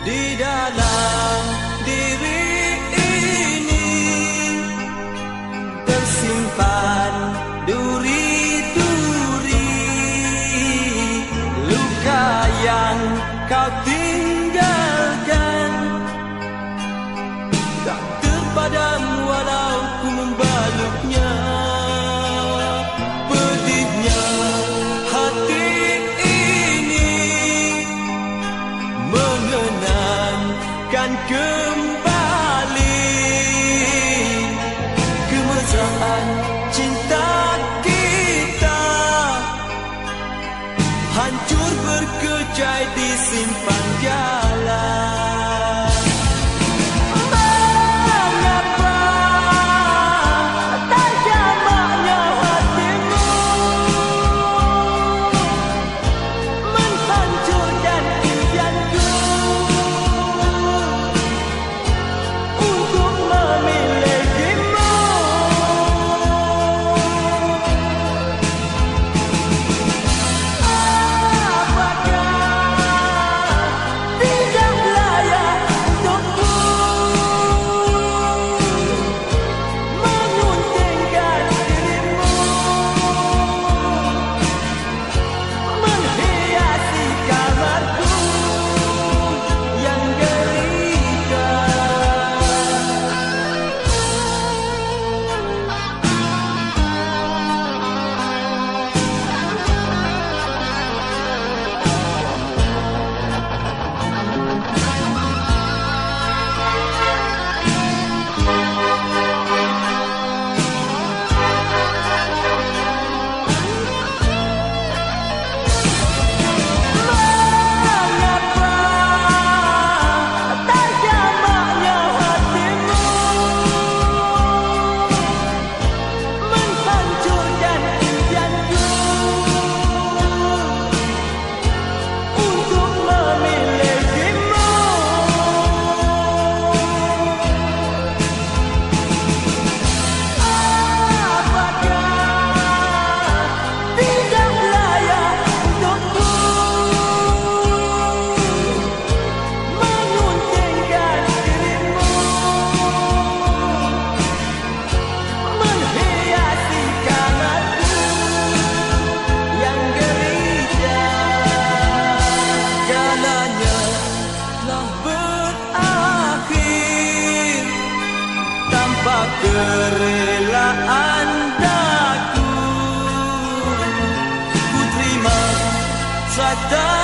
di dalam diri ini tersimpan duri duri luka yang kau tiri. Hancur berkecai disimpan jalan kerelaan daku. Ku terima satan